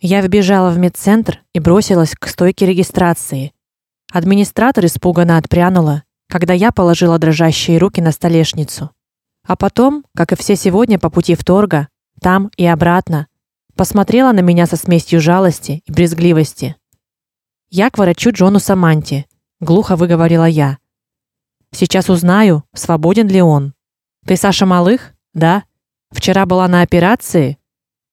Я вбежала в медцентр и бросилась к стойке регистрации. Администратор испуганно отпрянула, когда я положила дрожащие руки на столешницу. А потом, как и все сегодня по пути в торга, там и обратно, посмотрела на меня со смесью жалости и брезгливости. Я к врачу Джону Саманти, глухо выговорила я. Сейчас узнаю, свободен ли он. Ты Саша Малых? Да. Вчера была на операции?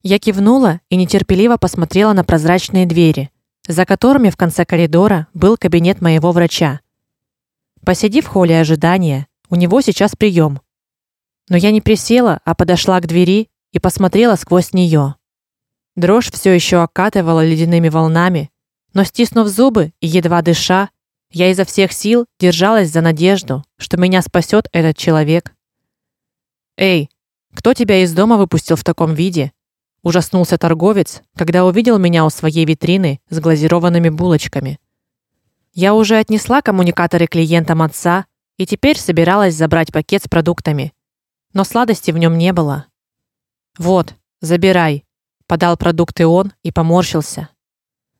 Я кивнула и нетерпеливо посмотрела на прозрачные двери, за которыми в конце коридора был кабинет моего врача. Посиди в холле ожидания, у него сейчас прием. Но я не присела, а подошла к двери и посмотрела сквозь нее. Дрожь все еще окатывала ледяными волнами, но стиснув зубы и едва дыша, я изо всех сил держалась за надежду, что меня спасет этот человек. Эй, кто тебя из дома выпустил в таком виде? Ужаснулся торговец, когда увидел меня у своей витрины с глазированными булочками. Я уже отнесла коммуникаторы клиентам отца и теперь собиралась забрать пакет с продуктами. Но сладости в нем не было. Вот, забирай, подал продукты он и поморщился.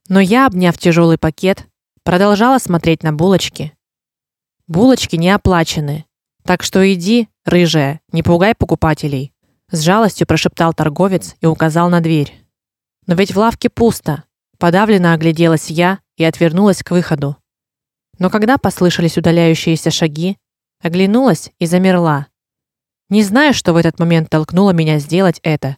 Но я, обняв тяжелый пакет, продолжала смотреть на булочки. Булочки не оплачены. Так что иди, рыжая, не пугай покупателей с жалостью прошептал торговец и указал на дверь. Но ведь в лавке пусто. Подавленно огляделась я и отвернулась к выходу. Но когда послышались удаляющиеся шаги, оглянулась и замерла. Не знаю, что в этот момент толкнуло меня сделать это.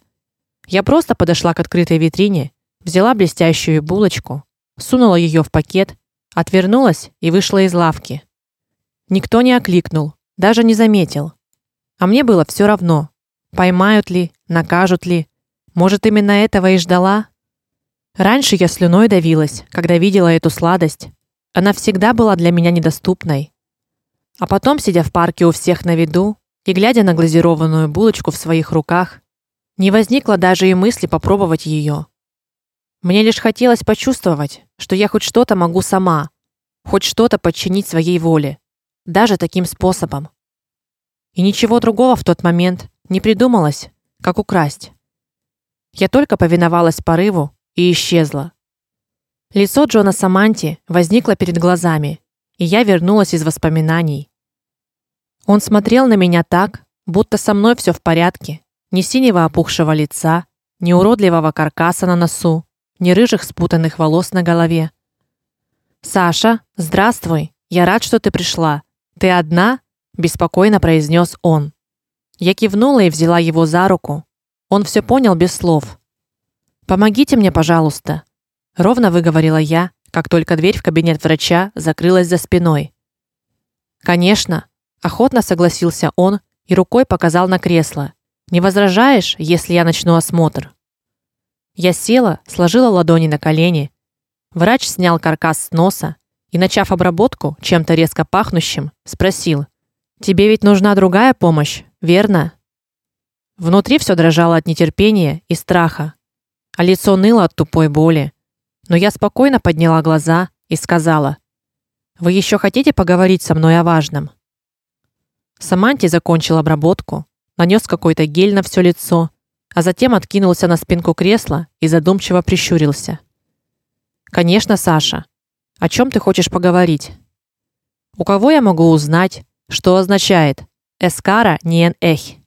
Я просто подошла к открытой витрине, взяла блестящую булочку, сунула ее в пакет, отвернулась и вышла из лавки. Никто не окликнул, даже не заметил. А мне было все равно. Поймают ли, накажут ли? Может, именно этого и ждала? Раньше я слюной давилась, когда видела эту сладость. Она всегда была для меня недоступной. А потом, сидя в парке у всех на виду и глядя на глазированную булочку в своих руках, не возникло даже и мысли попробовать ее. Мне лишь хотелось почувствовать, что я хоть что-то могу сама, хоть что-то подчинить своей воле, даже таким способом. И ничего другого в тот момент не придумалось, как украсть. Я только повиновалась порыву и исчезла. Лицо Джона Саманти возникло перед глазами, и я вернулась из воспоминаний. Он смотрел на меня так, будто со мной все в порядке. Ни синего опухшего лица, ни уродливого каркаса на носу, ни рыжих спутанных волос на голове. Саша, здравствуй. Я рад, что ты пришла. Ты одна? беспокойно произнес он. Я кивнула и взяла его за руку. Он все понял без слов. Помогите мне, пожалуйста, ровно выговорила я, как только дверь в кабинет врача закрылась за спиной. Конечно, охотно согласился он и рукой показал на кресло. Не возражаешь, если я начну осмотр? Я села, сложила ладони на колени. Врач снял каркас с носа и, начав обработку чем-то резко пахнущим, спросил: "Тебе ведь нужна другая помощь?" Верно? Внутри все дрожало от нетерпения и страха, а лицо ныло от тупой боли. Но я спокойно подняла глаза и сказала: "Вы еще хотите поговорить со мной о важном?" Саманти закончил обработку, нанес какой-то гель на все лицо, а затем откинулся на спинку кресла и задумчиво прищурился. Конечно, Саша. О чем ты хочешь поговорить? У кого я могу узнать, что означает Эскара ниен эх.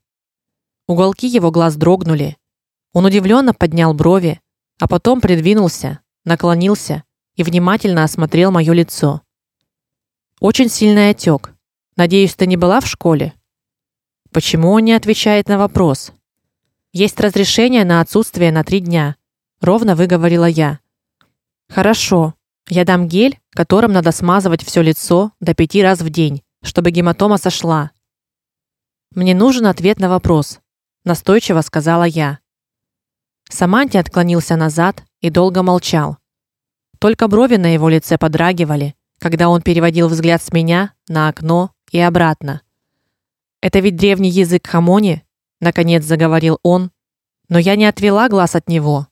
Уголки его глаз дрогнули. Он удивленно поднял брови, а потом придвинулся, наклонился и внимательно осмотрел мое лицо. Очень сильный отек. Надеюсь, ты не была в школе. Почему он не отвечает на вопрос? Есть разрешение на отсутствие на три дня, ровно выговорила я. Хорошо. Я дам гель, которым надо смазывать все лицо до пяти раз в день, чтобы гематома сошла. Мне нужен ответ на вопрос, настойчиво сказала я. Саманти отклонился назад и долго молчал. Только брови на его лице подрагивали, когда он переводил взгляд с меня на окно и обратно. Это ведь древний язык хамони, наконец заговорил он, но я не отвела глаз от него.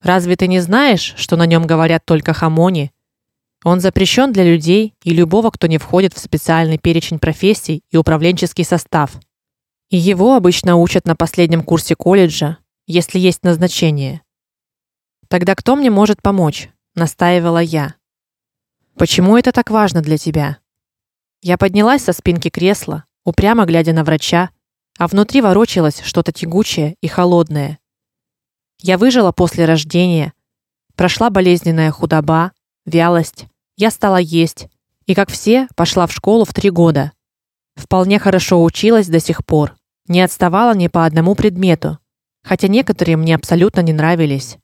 Разве ты не знаешь, что на нем говорят только хамони? Он запрещен для людей и любого, кто не входит в специальный перечень профессий и управленческий состав. И его обычно учат на последнем курсе колледжа, если есть назначение. Тогда кто мне может помочь? настаивала я. Почему это так важно для тебя? Я поднялась со спинки кресла, упрямо глядя на врача, а внутри ворочалось что-то тягучее и холодное. Я выжила после рождения, прошла болезненная худоба, вялость. Я стала есть и, как все, пошла в школу в три года. Вполне хорошо училась до сих пор, не отставала ни по одному предмету, хотя некоторые мне абсолютно не нравились.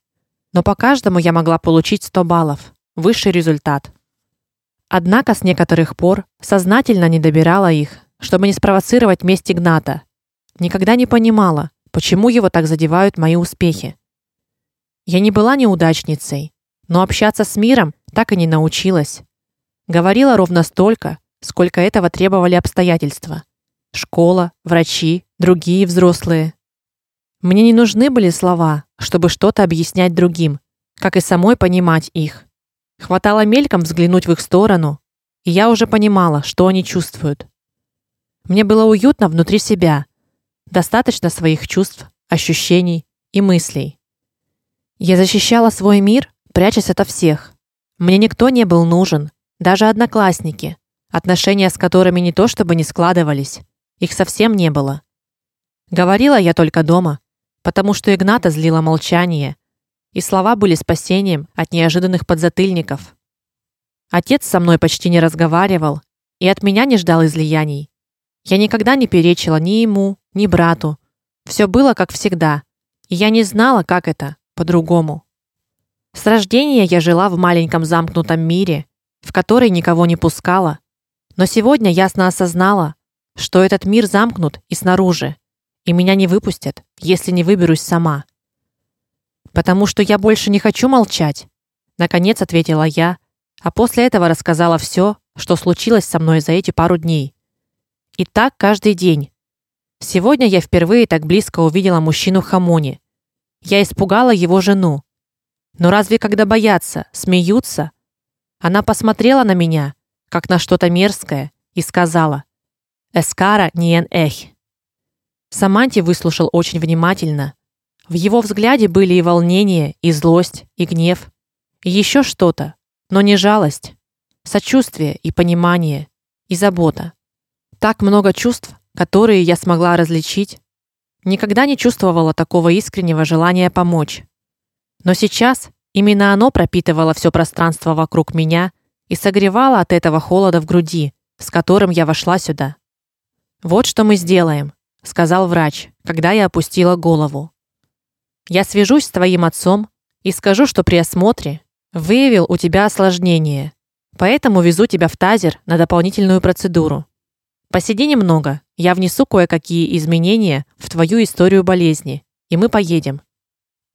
Но по каждому я могла получить 100 баллов, высший результат. Однако с некоторых пор сознательно не добирала их, чтобы не спровоцировать месть Игната. Никогда не понимала, почему его так задевают мои успехи. Я не была неудачницей, но общаться с миром так и не научилась. Говорила ровно столько, сколько этого требовали обстоятельства. Школа, врачи, другие взрослые. Мне не нужны были слова, чтобы что-то объяснять другим, как и самой понимать их. Хватало мельком взглянуть в их сторону, и я уже понимала, что они чувствуют. Мне было уютно внутри себя. Достаточно своих чувств, ощущений и мыслей. Я защищала свой мир, прячась ото всех. Мне никто не был нужен, даже одноклассники, отношения с которыми не то чтобы не складывались, их совсем не было. Говорила я только дома, потому что Игната злило молчание, и слова были спасением от неожиданных подзатыльников. Отец со мной почти не разговаривал и от меня не ждал излияний. Я никогда не перечила ни ему, ни брату. Все было как всегда, и я не знала, как это по-другому. С рождения я жила в маленьком замкнутом мире, в который никого не пускала. Но сегодня ясно осознала, что этот мир замкнут и снаружи, и меня не выпустят, если не выберусь сама. Потому что я больше не хочу молчать, наконец ответила я, а после этого рассказала все, что случилось со мной за эти пару дней. И так каждый день. Сегодня я впервые так близко увидела мужчину Хамони. Я испугала его жену. Но разве когда боятся, смеются? Она посмотрела на меня, как на что-то мерзкое, и сказала: "Эскара ниен эх". Саманти выслушал очень внимательно, в его взгляде были и волнение, и злость, и гнев, и еще что-то, но не жалость, сочувствие и понимание, и забота. Так много чувств, которые я смогла различить. Никогда не чувствовала такого искреннего желания помочь. Но сейчас именно оно пропитывало все пространство вокруг меня и согревало от этого холода в груди, с которым я вошла сюда. Вот что мы сделаем, сказал врач, когда я опустила голову. Я свяжусь с твоим отцом и скажу, что при осмотре выявил у тебя осложнение. Поэтому везу тебя в тазер на дополнительную процедуру. Посиди немного, я внесу кое-какие изменения в твою историю болезни, и мы поедем.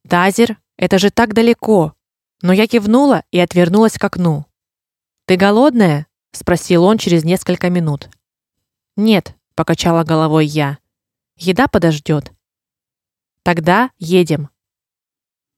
Тазер это же так далеко. Но я кивнула и отвернулась к окну. Ты голодная? спросил он через несколько минут. Нет, покачала головой я. Еда подождет. Тогда едем.